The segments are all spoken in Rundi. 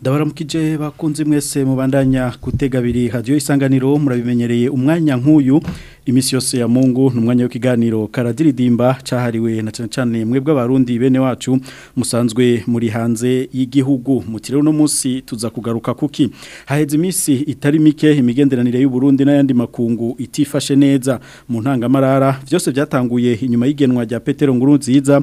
ndabaramukije bakunze mwese mubandanya kutega abiri hadiyo isanganiro murabimenyereye umwanya nk'uyu imisi yose ya mungu n'umwanya w'ikiganiro karadiridimba cyahariwe na cyane cyane mwebwe abarundi bene wacu musanzwe muri hanze y'igihugu mu kirere uno munsi tuza kugaruka kuki haheze iminsi itari mike imigenderanire y'u Burundi n'ayandi makungu itifashe neza mu ntangamarara byose byatanguye inyuma y'igenwa rya Petero Nkurunziza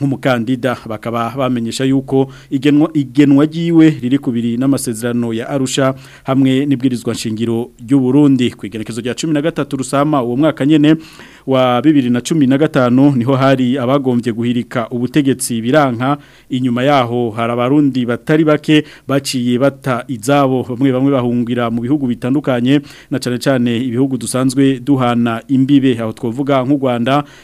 nk'umukandida bakaba bamenyesha yuko igenwa igenwa giwe riri kubiri n'amasezerano ya Arusha hamwe n'ibwirizwa nshingiro ry'u Burundi kwigerekezo rya 13 rusama uwo mwaka nyene wa bibiri na cumi na gatanu niho hari abagombye guhirika ubutegetsi biranga inyuma yaho hari abarundi batari bake baciye bata izabo bamwe bamwe bahungira mu bihugu bitandukanye na cyane cyane ibihugu dusanzwe duhana imbibe aho twavuga nk'u Rwanda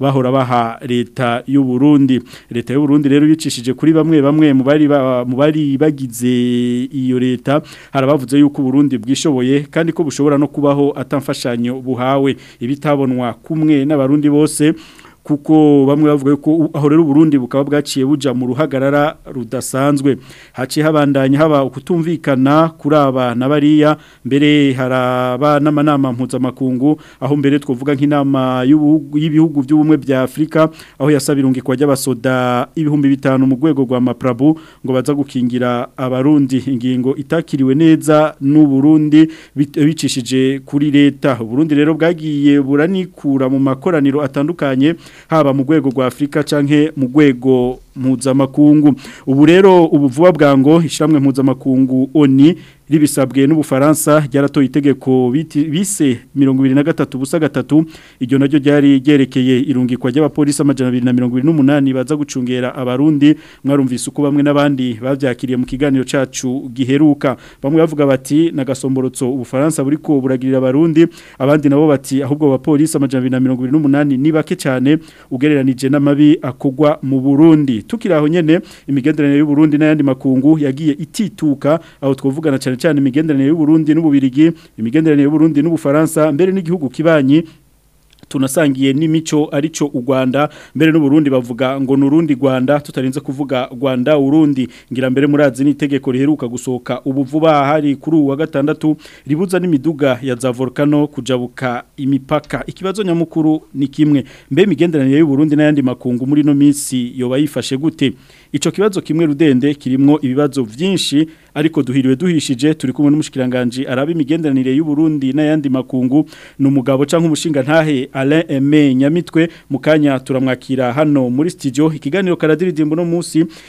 bahora baha leta y'u Burundi leta y'u Burundi rero yicishije kuri bamwe bamwe mu bari bagize iyo leta harabavuze yuko Burundi bwishoboye kandi ko bushobora no kubaho atamfashanyo buhawe ibitabonwa kumwe n'abarundi bose kuko bamwe bavuga yuko aho rero Burundi bukaba bwaciye buja mu ruhagarara rudasanzwe haciye habandanye haba ukutumvikana kuri aba na bariya mbere haraba n'amanama mpuzamakungu aho mbere twavuga nk'inama y'ibihugu by'ubumwe bya Afrika aho yasaba irungikwa ry'abasoda ibihumbi bitanu mu rwego rwa maprabu ngo baza gukingira abarundi ingingo itakiriwe neza n'u Burundi bicishije kuri leta Burundi rero bwagiye buranikura mu makoraniro atandukanye haba mu rwego rwa afurika cyangwa mu rwego mpuzamakungu ubu rero ubuvuba bwa ngo ishyirahamwe mpuzamakungu oni ribisabwe n'ubufaransa ryaratoye itegeko bise mirongo ibiri na gatatu busa gatatu iryo naryo ryari ryerekeye irungikwa ry'abapolisi amajana abiri na mirongo n'umunani baza gucungera abarundi mwarumvise uko bamwe n'abandi babyakiriye mu kiganiro cyacu giheruka bamwe bavuga bati na gasomborotso ubufaransa buri ko buragirira abarundi abandi nabo bati ahubwo abapolisi amajana abiri na mirongo irindwi ni bake cyane ugereranije n'amabi akugwa mu burundi tukiri aho nyine y'u Burundi n'ayandi makungu yagiye itituka aho twavugana cyane cyane imigenderanire y'u Burundi n'ububirigi imigenderanire y'u Burundi n'ubufaransa mbere n'igihugu kibanyi tunasangiye n'imico arico u Rwanda mbere Burundi bavuga ngo n'urundi Rwanda tutarinze kuvuga Rwanda urundi ngira mbere murazi n'itegeko riheruka gusohoka ubuvuba hari kuri uwa gatandatu ribuza n'imiduga ya za volcano kujabuka imipaka ikibazo nyamukuru ni kimwe mbe imigenderanire y'u Burundi n'ayandi makungu muri no minsi yoba yifashe gute ico kibazo kimwe rudende kirimo ibibazo byinshi ariko duhiriwe duhishije turi kumwe n'umushikiranganje araba imigenderanire y'u Burundi n'ayandi makungu numugabo canke umushinga ntahe Alain Aimé Nyamitwe mukanya turamwakira hano muri studio ikiganiro karadiridimbo no musi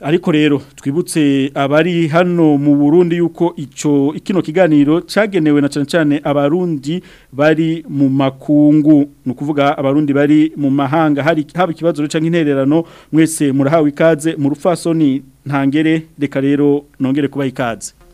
ariko rero twibutse abari hano mu Burundi yuko ico ikino kiganiro cagenewe na cyane cyane abarundi bari mu makungu ni ukuvuga abarundi bari mu mahanga hari haba ikibazo canke intererano mwese murahawe ikaze mu rufasoni ntangere reka rero nongere kuba ikaze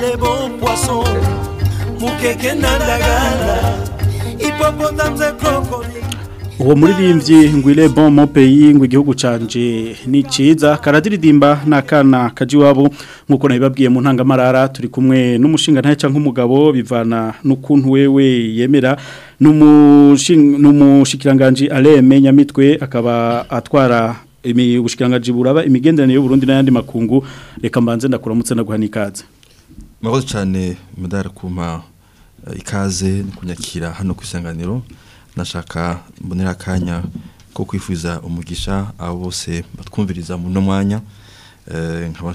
les beaux poissons mukeke ndagara hipopotames crocodile uwo muririmbyi ngo ire bon mo peyi ngo igihugu canje ni ciza karadiridimba nakana kajiwabo nkuko nabibabwiye mu ntangamarara turi kumwe n'umushinga ntaye nk’umugabo bivana n'ukuntu wewe yemera n'umushikiranganji Aleme Nyamitwe akaba atwara ubushikirangajwi buraba imigenderanire y'u Burundi n'ayandi makungu reka mbanze ndakuramutse naguha n'ikaze murakoze cyane mudahara kumpa eh, ikaze no kunyakira hano ku isanganiro nashaka mbonera akanya ko kwifuza umugisha abo bose batwumviriza muri uno mwanya eh, nkaba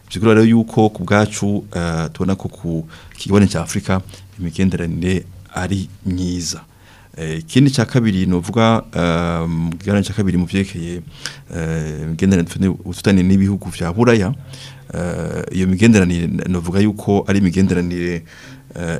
byikorera rero yuko ku bwacu tubona ko ku kigabane cya afurika imigenderanire ari myiza ikindi cya kabiri ni uvuga mu cya kabiri mu byerekeye imigenderanire dufitanye n'ibihugu bya buraya Eh, iyo migenderanire navuga yuko ari imigenderanire eh,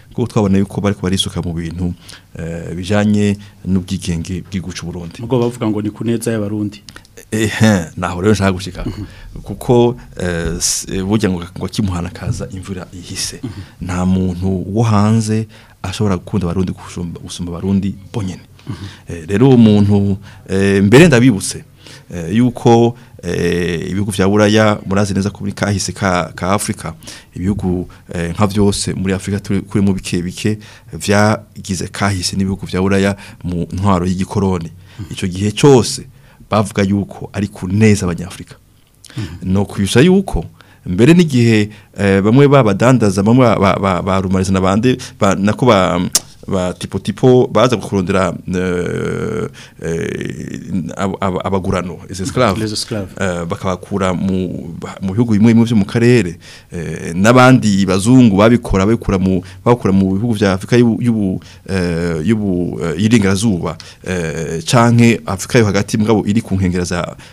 kuko twabona yuko bari kubarisuka mu bintu eh, bijanye n'ubwigenge bw'iguca Burundi ubwo bavuga ngo ni kuneza y'abarundi ehe rero nshaka gushika kuko eh, burya ngo kimuhana kaza imvura ihise mhm. nta muntu wo hanze ashobora gukunda abarundi gusumba abarundi bonyine eh, rero uwo muntu eh, mbere ndabibutse eh, yuko ibihugu bya buraya murazi neza ko muri kahise ka afurika ibihugu nka byose muri afurika mu bike bike byagize kahise n'ibihugu bya buraya mu ntwaro y'igikoroni icyo gihe cyose bavuga yuko ari ku neza abanyafurika mm-hmm. ni ukwishyura yuko mbere n'igihe eh, bamwe babadandaza bamwe barumariza n'abandi nako ba tipo tipo baza gukurondera eh, eh, abagurano izi esclave bakabakura mu bihugu bimwe bimwe byo mu karere n'abandi bazungu babikora babikura mu bakura mu bihugu bya Afrika y'ubu y'ubu y'irengazuba canke Afrika yo hagati mugabo iri ku nkengera za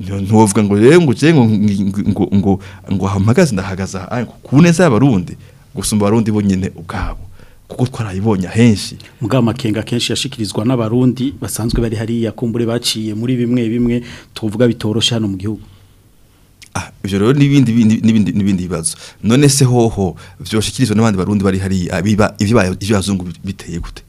ntuvuga ngo rero ngo ngo ngo ngo hamagaze ndahagaze ku neza y'abarundi gusumba abarundi bonyine ubwabo kuko twarayibonye ahenshi mbwa amakenga akenshi yashikirizwa n'abarundi basanzwe bari hari yakumbure baciye muri bimwe bimwe tuvuga bitoroshye hano mu gihugu ah, ibyo rero n'ibindi bibazo none se hoho byashyikirizwa n'abandi barundi bari hariya ibyo bazungu biteye gute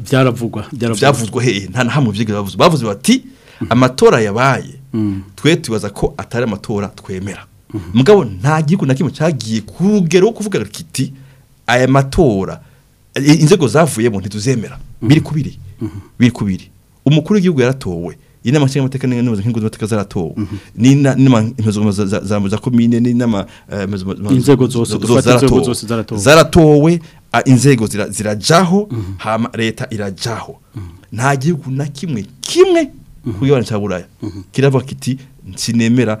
byaravugwa byavuzwe hehe nta na hamwe bavuze bavuze bati mm. amatora yabaye mm. twe tubaza ko atari amatora twemera mm-hmm. mugabo nta gihugu na kimwe cyagiye ku rugero kuvuga kiti aya matora inzego zavuyemo ntituzemera mm-hmm. biri kubiri biri kubiri mm-hmm. umukuru w'igihugu yaratowe inama nshingamateka n'inguzamateka zaratowe n'inama za komine n'inama inzego zose zaratowe inzego zirajaho hama leta irajaho nta gihugu na kimwe kimwe ku gihano cya buraya kiravuga kiti ntinemera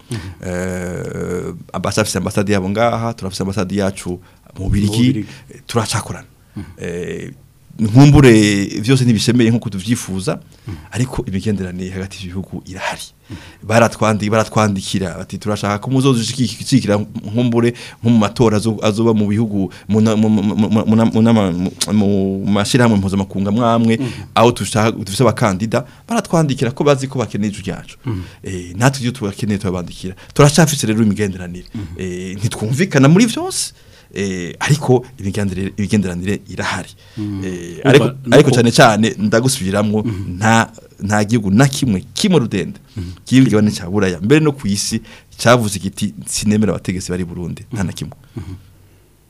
mhm. abasafise ambasade yabo ngaha turafise ambasade yacu mu birigi turacakorana mhm. nkumbure byose ntibishemeye nk'uko tubyifuza ariko imigenderanire hagati y'ibihugu irahari baratwandikira bati turashaka ko muzoza ushyikira nkumbure nko mu matora azuba mu bihugu mu mashyirahamwe mpuzamakunga mwamwe aho dufite abakandida baratwandikira ko bazi ko bakeneye ijwi ryacu eh, natwe ibyo tubakeneye turabandikira turashaka rero imigenderanire eh, ntitwumvikana muri byose Eh, ariko imigenderanire irahari mm. eh, ariko cyane cyane ndagusubiramo mm. nta nta gihugu na kimwe kimwe rudende mm. kiyibwiwe n'icya buraya mbere no ku isi cyavuze igiti sinemera abategetsi bari Burundi nta na kimwe mm-hmm.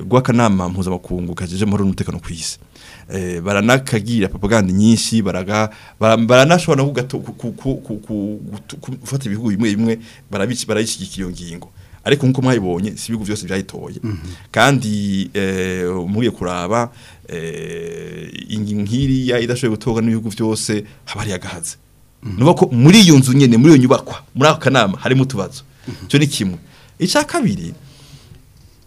rw'akanama mpuzamakungu kajeje amahoro n'umutekano ku isi baranakagira propaganda nyinshi baranashobora no gufata ibihugu bimwe bimwe barabishyigikiye iyo ngingo ariko nk'uko mwayibonye si ibihugu byose byayitoye mhm. kandi eh, muriye kuraba eh, nk'iriya idashoboye gutorwa n'ibihugu byose haba hari agahaza mhm. nuba ko muri iyo nzu nyine muri iyo nyubakwa muri ako kanama harimo utubazo mhm. cyo ni kimwe icya kabiri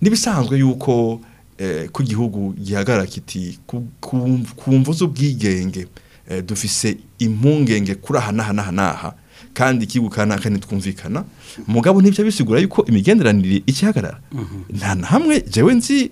n'ibisanzwe yuko eh, ko igihugu gihagarara kiti ku mvu z'ubwigenge dufise impungenge kuri aha n'aha n'aha n'aha kandi ikigukana kandi twumvikana mugabo ntibyo bisigura yuko imigenderanire ikihagarara mhm. nta na hamwe jewe nzi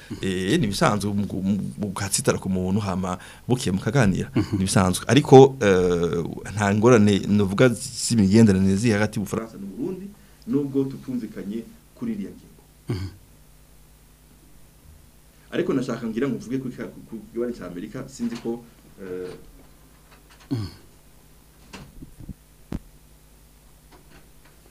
eh, ku muntu hama muhagurukiye mukaganira ntibisanzwe ariko eh, nta ngorane nuvuga z'imigenderanire ziri hagati y'ubufaransa n'uburundi nubwo tutumvikanye kuri iriya ngingo mm-hmm. ariko nashaka ngira ngo mvuge ku kibanza cya amerika sinzi ko eh, mm-hmm.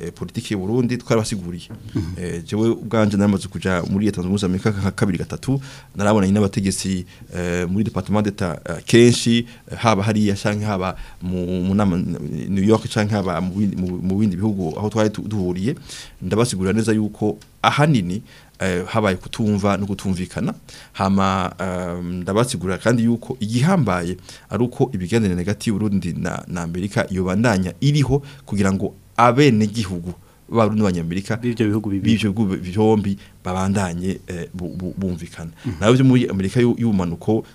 eh, politiki y'u Burundi twarabasiguriye mhm. eh, jewe ubwanje naramaze kujya muri leta zunze Amerika nka kabiri gatatu narabonanye n'abategetsi muri departement d'etat kenshi haba hariya cyangwa haba mu nama New York cyangwa haba mu bindi bihugu aho twari duhuriye ndabasigurira neza yuko ahanini Eh, habaye kutumva no kutumvikana hama ndabasigura kandi yuko igihambaye ari uko ibigendanire hagati y'uburundi na amerika iyo bandanya iriho kugira ngo abene gihugu banyamerika b'ibyo bihugu byombi babandanye eh, bumvikana mhm. nawe byo muri amerika y'ubumanuko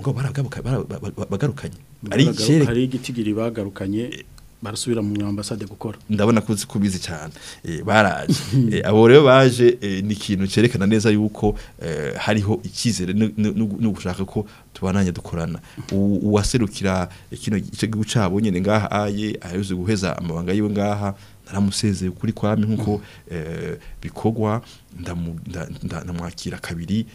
ngo bagarukanye hari igitigiri bagarukanye barasubira mu ambasade gukora ndabona kubizi cyane eh, baraje eh, abo rero baje eh, ni ikintu cyerekana neza yuko hariho icyizere no gushaka ko tubananye dukorana uwaserukira kino gice cyabo nyine ngaha aye ahuze guheza amabanga yiwe ngaha naramusezeye kuri kwami nkuko mm. bikogwa ndamwakira kabiri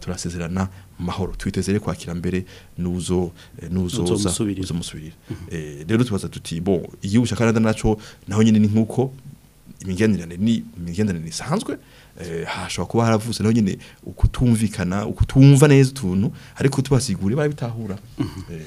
turasezerana mahoro twitezere kwakira mbere nuzo eh, nuzoza uzo musubirira mhm. eh, rero tubaza tuti bon iyo ushaka nada naco naho nyine ni nkuko imigenderanire ni imigenderanire isanzwe eh, hashobora kuba haravutse naho nyine ukutumvikana ukutumva neza utuntu ariko tubasigure mhm. eh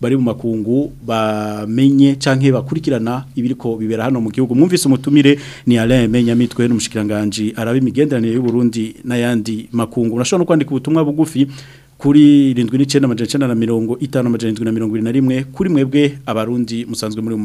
bari mu makungu bamenye canke bakurikirana ibiriko bibera hano mu gihugu mwumvise umutumire ni Alain Menyamitwe n'umushikiranganje arabe imigenderanire y'u Burundi n'ayandi makungu urashobora no kwandika ubutumwa bugufi kuri irindwi n'icyenda amajana icyenda na mirongo itanu amajana na mirongo na rimwe kuri mwebwe abarundi musanzwe muri mu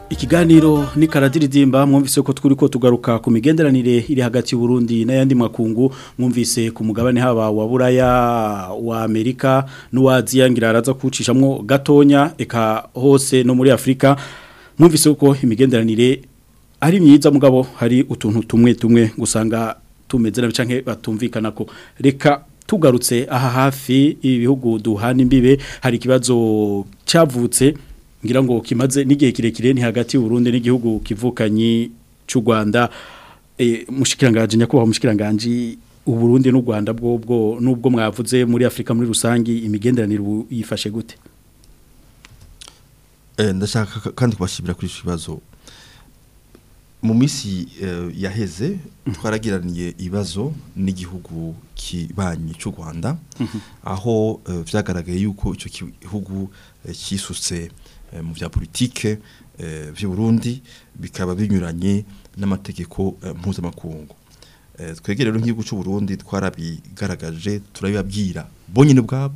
ikiganiro ni karadiridimba mwumvise ko turi ko tugaruka ku migenderanire iri hagati y'uburundi n'ayandi makungu mwumvise ku mugabane haba wa buraya wa amerika n'uwaziya ngira araza kuwucishamo gatonya eka hose no muri afurika mwumvise uko imigenderanire ari myiza mugabo hari utuntu tumwe tumwe gusanga tumeze nabi cyangwa batumvikana ko reka tugarutse aha hafi ibihugu duhana imbibe hari ikibazo cyavutse ngira ngo kimaze n'igihe kirekire ni hagati y'uburundi n'igihugu kivukanye cy'u rwanda e, mushikiranganje nyakubahwa mushikiranganje uburundi n'u rwanda bwobwo n'ubwo mwavuze muri afurika muri rusangi imigenderanire yifashe gute eh, ndashaka kandi kubashimira kuri iki kibazo mu minsi eh, yaheze mhm. twaragiraniye ibibazo n'igihugu kibanyi cy'u rwanda mhm. aho byagaragaye eh, yuko icyo gihugu cyisutse Eh, mu bya politiki eh, by'u Burundi bikaba binyuranye n'amategeko eh, mpuzamakungu twegere rero nk'igihugu cy'u Burundi twarabigaragaje turabibabwira bonyine ubwabo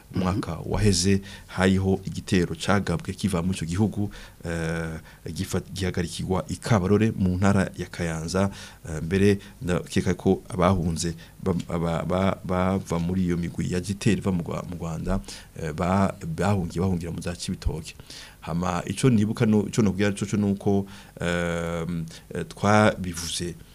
umwaka mhm. waheze hariho igitero cyagabwe kiva muri icyo gihugu eh, gihagarikirwa i kabarore mu ntara ya kayanza mbere ndakeka ko abahunze bava muri iyo migwi ya giteri iva mu rwanda bahungiye bahungira mu za kibitoki hama icyo nibuka icyo ico cyo ni uko eh, twabivuze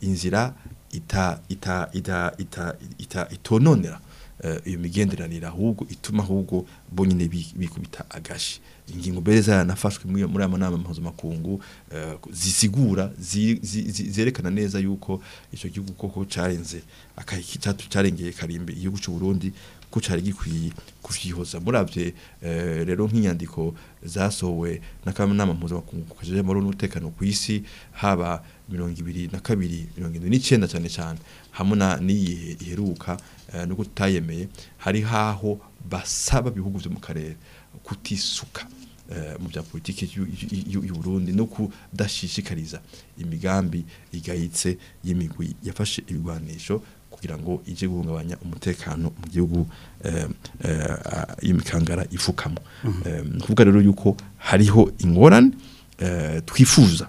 inzira itononera eh, iyo migenderanire ahubwo ituma ahubwo bonyine bikubita agashi ingingo mbere zaranafashwe muri aya nama mpuzamakungu eh, zisigura zerekana neza yuko icyo gihugu koko cyarenze cyarengeye karimbi igihugu cy'u Burundi ko cyari gikwiye kuvyihoza muravye eh, rero nk'inyandiko zasohowe na kanama mpuzamakungu kajeje muri n'umutekano ku isi haba mirongo ibiri na kabiri mirongo indwi n'icenda cyane cyane hamwe n'iyi iheruka eh, no kutayemeye hari haho basaba ibihugu byo mu karere kutisuka eh, mu bya politiki y'uburundi no kudashishikariza imigambi igayitse y'imigwi yafashe ibigwanisho kugira ngo ije guhungabanya umutekano mu gihugu eh, y'imikangara ifukamo mhm. kuvuga rero yuko hariho ingorane eh, twifuza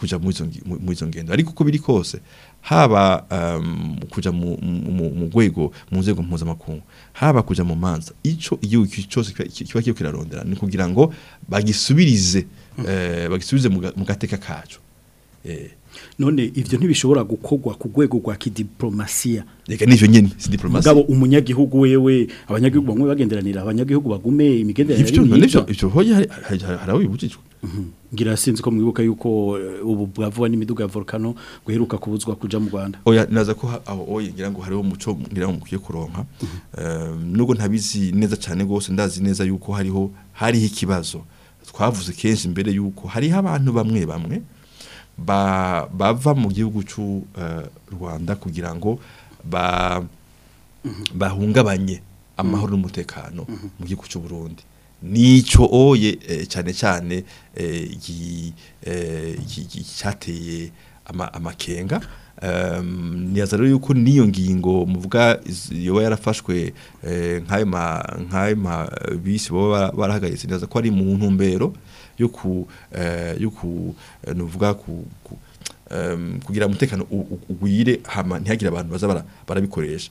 kuja mu izo ngendo ariko uko biri kose haba um, kujya mu rwego mu nzego mpuzamakungu haba kujya mu manza icyo igihugu cyose kiba kiyo kirarondera ni kugira ngo bagisubirize hmm. eh, bagisubize mu gateka kacu eh, none ibyo ntibishobora gukorwa ku rwego rwa kidiplomasiya reka n'ivyo nyene si diplomasi ngabo umunyagihugu wewe abanyagihugu bamwe bagenderanira abanyagihugu bagume imigenderanire ivyo none ivyo ivyo harawe bibujijwe mhm. ngira sinzi ko mwibuka yuko eh, ubu bwavuwa n'imiduga ya volcano guheruka kubuzwa kuja mu Rwanda oya naza ko aho oye ngira ngo hariho muco ngira ngo mukwiye kuronka mhm. nubwo ntabizi neza cyane gose ndazi neza yuko hariho hariho ikibazo twavuze kenshi mbere yuko hariho abantu bamwe bamwe bava mu gihugu cy'u eh, rwanda kugira ngo mhm. bahungabanye mhm. amahoro n'umutekano mhm. mu gihugu cy'u Burundi nicyo oye eh, cyane cyane eh, cyateye amakenga ntiyazana yuko n'iyo ngingo muvuga yoba yarafashwe nk'ayo mabisi baba barahagaritse neza ko ari mu ntumbero yo ku eh, yo ku eh, nuvuga ku kugira umutekano ugwire hama ntihagire abantu baza barabikoresha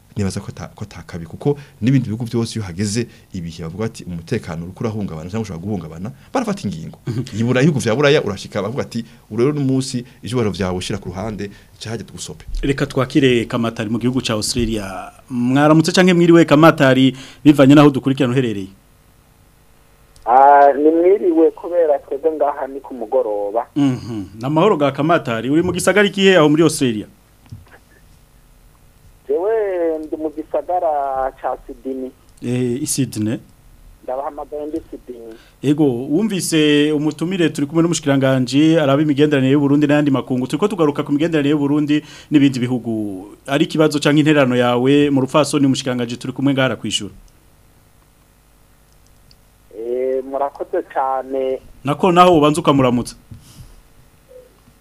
nibaza ko atakabi kuko n'ibindi bihugu byose iyo hageze ibihe bavuga ati umutekano uri kurahungabana cyangwa ushobora guhungabana barafata ingingo iyi mhm. burayi ibihugu vya buraya urashika bavuga ati urero n'umunsi ijoro vyawe ushira ku ruhande cyaje tugusope reka twakire kamatari mu gihugu ca Australia mwaramutse canke mwiriwe kamatari bivanye naho dukurikirana uherereye ah, ni mwiriwe kubera twebwe ngaha ni ku mugoroba mhm. n'amahoro ga kamatari uri mu gisagara ikihe aho muri Australia ndi mu gisagara cya sidini eh, isidine ndabahamagaye ndi sidini yego wumvise umutumire turi kumwe n'umushikiranganji araba imigenderanire y'uburundi n'ayandi makungu turi ko tugaruka ku migenderanire y'uburundi n'ibindi bihugu ari ikibazo cyangwa intererano yawe mu rupfasoni umushikiranganji turi kumwe ngaha kwishyura eh, murakoze cyane nako naho ubanza ukamuramutsa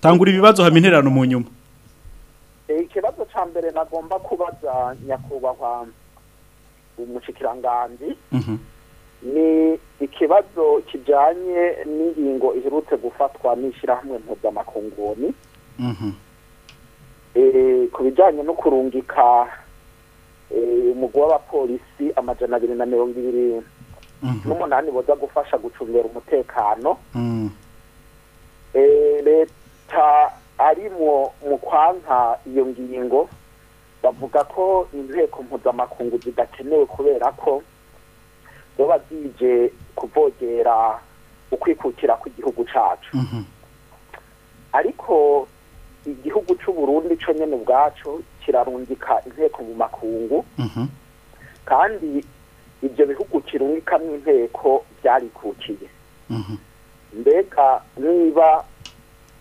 tangura ibibazo haba intererano mu nyuma eh, ikibazo cya mbere nagomba kubaza nyakubahwa umushikiranganzi mhm. ni ikibazo kijyanye n'ingingo iherutse gufatwa n'ishyirahamwe mpuzamahangoni mhm. e, ku bijyanye no kurungika e, umugo w'abapolisi amajana abiri na mirongo ibiri mhm. n'umunani boza gufasha gucungira umutekano e, leta arimo mu kwanka iyo ngingo bavuga ko inteko mpuzamakungu zidakenewe kubera ko ziba zije kuvogera ukwikukira kw'igihugu cyacu mhm. ariko igihugu cy'u Burundi cyo nyine ubwacu kirarungika inteko mu makungu mhm. kandi ibyo bihugu kirungikamo inteko byarikukiye mhm. mbega niba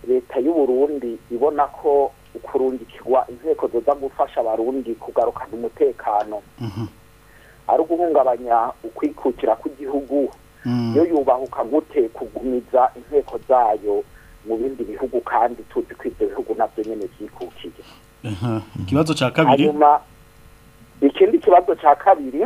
leta y'u Burundi ibona ko ukurungikirwa inteko ziza gufasha abarundi kugarukana umutekano mhm. ari uguhungabanya ukwikukira kw'igihugu mm. iyo yubahuka gute kugumiza inteko zayo mu bindi bihugu kandi tuzi ko ibyo bihugu nabyo nyine byikukiye ikibazo cya kabiri ikindi kibazo cya kabiri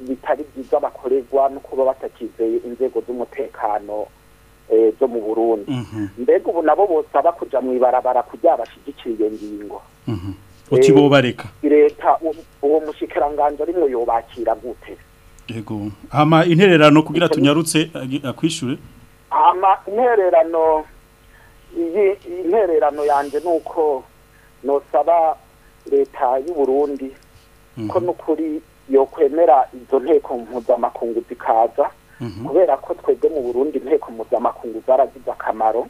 bitari byiza bakorerwa no kuba batakizeye inzego z'umutekano eh, zo mu burundi mhm. mbega ubu nabo bosaba kujya mu ibarabara kugira bashyigikire iyo ngingo utibobareka leta uwo mushikiranganji arimwo yobakira gute yego hama intererano kugira tunyarutse akwishure hama intererano iyi intererano yanje nuko nosaba leta y'u Burundi ko nukuri yokwemera izo nteko mpuzamakungu zikaza kubera ko twebwe mu Burundi nteko mpuzamakungu zaragize akamaro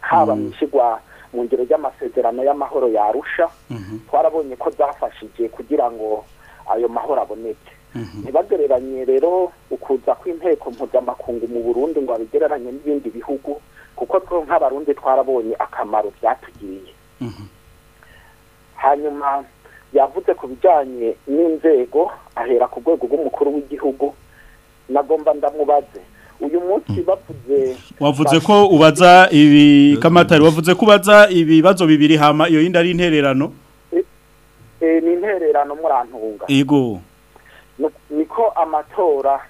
haba mu kigwa mu ngero y'amasezerano y'amahoro yarusha mhm. twarabonye ko byafashije kugira ngo ayo mahoro aboneke mhm. ntibagereranye rero ukuza kw'inteko mpuzamakungu mu burundi ngo abigereranye n'ibindi bihugu kuko twe nk'abarundi twarabonye akamaro byatugiriye mhm. hanyuma yavuze ku bijyanye n'inzego ahera ku rwego rw'umukuru w'igihugu nagomba ndamubaze uyu munsi hmm. bapfuze wavuze ko ubaza ibi kamatari wavuze kubaza ibibazo bibiri hama iyo yindi ari intererano eh, eh, ni intererano murantunga yego niko amatora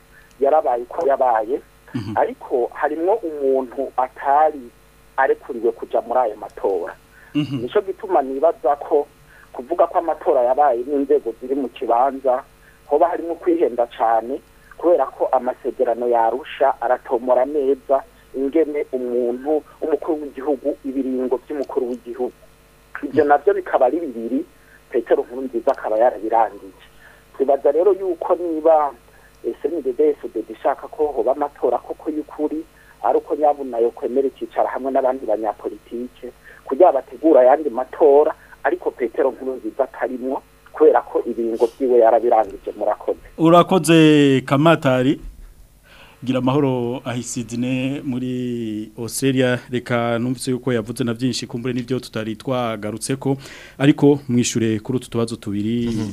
yarabaye ko yabaye mhm. ariko harimo umuntu atari arekuriwe kujya muri aya matora mhm. nicyo gituma nibaza ko kuvuga ko amatora yabaye n'inzego ziri mu kibanza hoba harimo kwihenda cyane kubera ko amasezerano yarusha aratomora neza ingene umuntu umukuru w'igihugu ibiringo by'umukuru w'igihugu ibyo nabyo bikaba ari bibiri petero nkurunziza akaba yarabirangije twibaza rero yuko niba eh, snddfdd ishaka ko hoba amatora koko y'ukuri ari uko nyabunayo kwemera icyicaro hamwe n'abandi banyapolitike kugira bategura ayandi matora ariko petero nkurunziza atarimwo kubera ko ibiringo by we yarabirangije murakoze urakoze kamatari gira amahoro ahisidine muri Australia reka numvise yuko yavuze na byinshi kumbure nibyo tutari twagarutse ko ariko mwishure kuri utu tubazo tubiri mhm.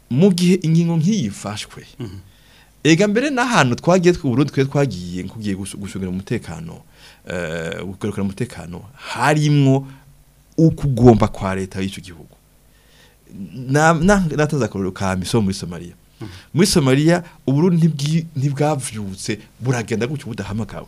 mu gihe ingingo nk'iyi ifashwe mm-hmm. ega mbere n'ahantu twagiye tw'u Burundi twe twagiye nkugiye gushugura umutekano eh gukorera umutekano harimwo ukugomba kwa leta y'icyo gihugu n'atazi akarorero ka miso muri somaliya muri somaliya uburundi ntibwabyutse buragenda gutyo budahamagawe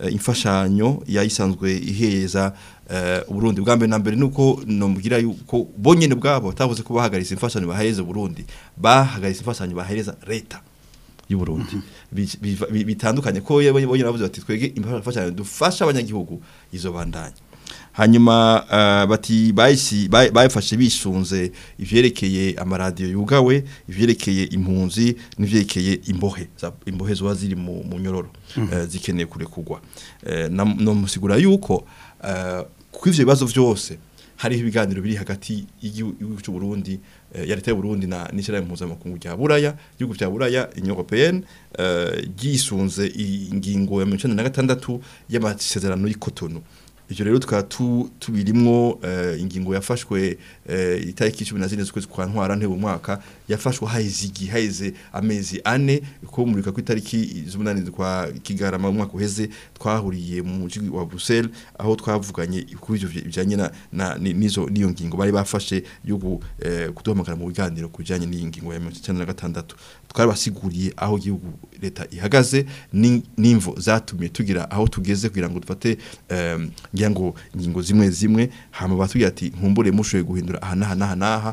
Eh, imfashanyo yayisanzwe ihereza eh, uburundi bwa mbere na mbere nuko nambwira yuko bonyine bwabo tabuze ko bahagaritse imfashanyo bahereza uburundi bahagaritse imfashanyo bahereza leta y'uburundi mm-hmm. bitandukanye ko bonyine bavuze bati twege imfashanyo dufasha abanyagihugu izo bandanye hanyuma eh, bati bayifashe bisunze ivyerekeye amaradiyo yugawe ivyerekeye impunzi n'ivyerekeye imbohe imbohe zuba ziri mu nyororo hmm. eh, zikeneye kurekugwa eh, namusigura yuko kuri ivyo bibazo byose hariho ibiganiro biri hagati y'igihugu cy'u Burundi ya leta y'u Burundi na n'ishyirahamwe mpuzamakungu rya Buraya igihugu cya Buraya Union Européenne gisunze ingingo ya gatandatu y'amasezerano y'ikotonu ibyo rero tukaba tubirimwo eh, ingingo yafashwe eh, itariki cumi na zine z'ukwezi kwa ntwara ntebe umwaka yafashwe haheze igihe haheze amezi ane ko ku itariki z'umunani kwa kigarama umwaka uheze twahuriye mu mujyi wa Bruxelles aho twavuganye kuri ibyo bijyanye n'iyo ngingo bari bafashe yo eh, kuduhamagara mu biganiro ku bijyanye n'iyi ngingo ya mirongo itandatu na gatandatu twabasiguriye aho igihugu leta ihagaze n'imvo zatumye tugira aho tugeze kugira ngo dufate ehm, ngira ngo ingingo zimwe zimwe hama batubwira ati nkumbure mushoboye guhindura aha n'aha n'aha n'aha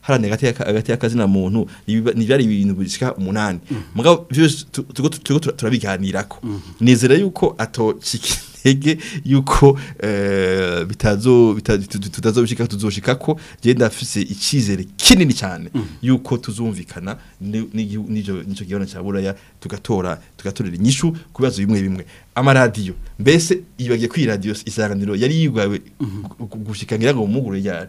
hagati y'akazi na muntu ntibyari ibintu bishika umunani mugabo byose turiko turabiganirako yuko atociki intege yuko eh, tutazobishika tuzoshika ko genda afise icyizere kinini cyane mm. yuko tuzumvikana n'icyo gihano cya buraya tugatora tugatorera inyishu ku bibazo bimwe bimwe amaradiyo mbese yibagiye ko iyi radiyo isanganiro yari yigwawe mm-hmm. gushikangira ngo mumugure ryari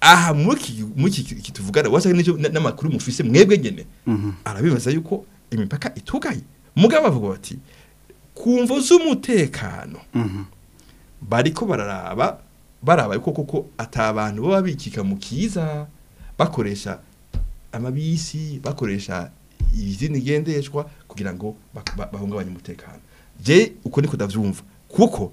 aha muki muki kituvugana washaka n'amakuru mufise mwebwe nyene mm-hmm. arabibaza yuko imipaka itugaye mugabo bavuga bati ku mvo z'umutekano mhm. bariko bararaba baraba yuko koko atabantu baba bikika mu kiza bakoresha amabisi bakoresha izindi ngendeshwa kugira ngo bahungabanye umutekano je uko niko ndavyumva kuko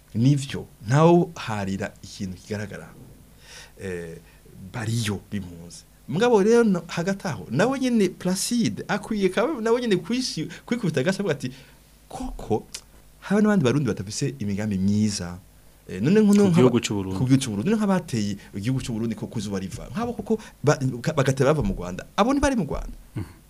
nibyo ntawo harira ikintu kigaragara eh bariyo bimpunzi mugabo rero hagataho nawe nyene Placide akwiye kabe nawe nyene kwikubita gasabwa ati koko haba n'abandi barundi batafise imigambi myiza none nko gihugu cy'uburundi ku gihugu cy'uburundi nka bateye igihugu riva nkabo koko bagatera bava mu Rwanda abo ni bari mu Rwanda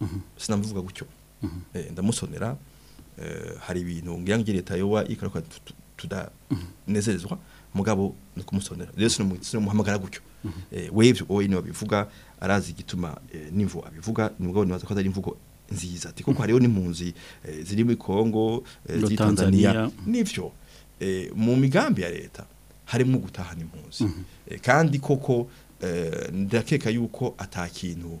mhm. sinamuvuga gutyo mhm. eh, ndamusonera hari ibintu ngira ngo leta yoba tuda nezezwa mugabo no kumusonera rero sinamuhamagara gutyo wewe oyino bivuga arazi igituma nimvu abivuga nimugabo nibaza ko ari imvugo nziza kuko hariho n'impunzi eh, ziri muri congo eh, ziri tanzania n'ibyo eh, mu migambi ya leta harimo gutahana impunzi mhm. kandi koko ndakeka yuko atakintu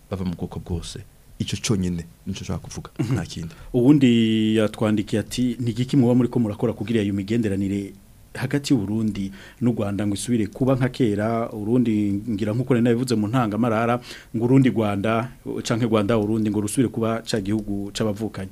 bava mu bwoko bwose icyo cyonyine nicyo nshaka kuvuga mhm. nta kindi ubundi yatwandikiye ati ni giki muba muri ko murakora kugira iyo migenderanire hagati y'uburundi n'u rwanda ngo isubire kuba nka kera urundi ngira nk'uko nari nabivuze mu ntangamarara ngo urundi rwanda canke rwanda urundi ngo rusubire kuba cya gihugu cy'abavukanyi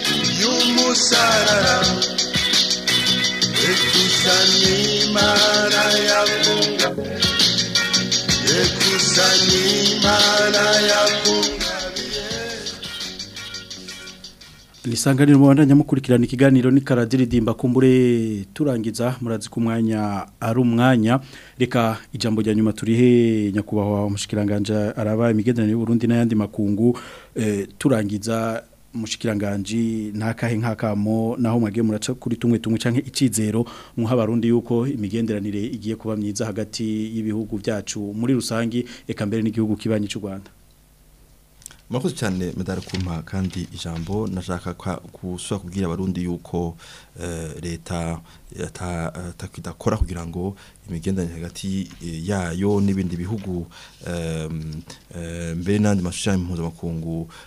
isanganiro mwanda nyamukurikirana ikiganiro ni karadiridimba kumbure turangiza murazi kumwanya ari umwanya reka ijambo rya nyuma turihe nyakubahwa umushikiranganje araba imigenderanire y'u Burundi n'ayandi makungu eh, turangiza umushikiranganje ntakahe nkakamo naho mwage muraca kuri tumwe tumwe canke icizero muha barundi yuko imigenderanire igiye kuba myiza hagati y'ibihugu byacu muri rusangi eka mbere n'igihugu kibanyi cy'u Rwanda murakoze cyane medali kumpa kandi ijambo nashaka gusura kubwira abarundi yuko eh, leta idakora kugira ngo imigenderanire hagati yayo n'ibindi bihugu eh, mbere n'andi mashushanyo mpuzamakungu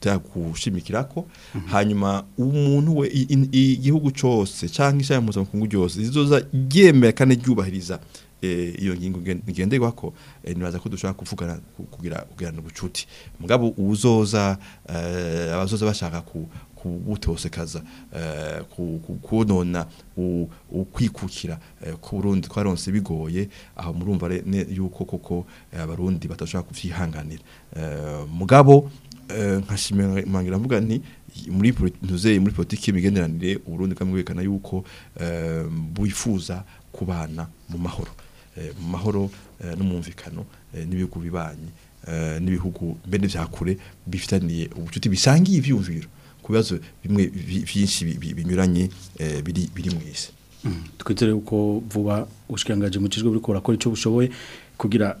byagushimikira ko mm-hmm. hanyuma umuntu we igihugu cyose cyangwa ishyamba mpuzamakungu ryose rizoza ryemera kandi ryubahiriza Eh, iyo ngingo ngenderwako eh, nibaza ko dushobora kuvugana kugira kugirana ubucuti mugabo uzoza eh, abazoza bashaka kubutosekaza kunona ukwikukira ku Burundi twaronse bigoye aho murumva yuko koko abarundi batashobora kuvyihanganira mugabo nkashimangira mvuga nti muri ntuzeye muri politiki y'imigenderanire uburundi kamwe yuko bifuza kubana mu mahoro Eh, mu mahoro eh, n'umwumvikano eh, n'ibihugu bibanye n'ibihugu mbere bya kure bifitaniye ubucuti bisangiye ibyumviro ku bibazo bimwe byinshi binyuranye biri mu isi mm. twizere ko vuba ubushikiranganji mu kigo buriko burakora icyo bushoboye kugira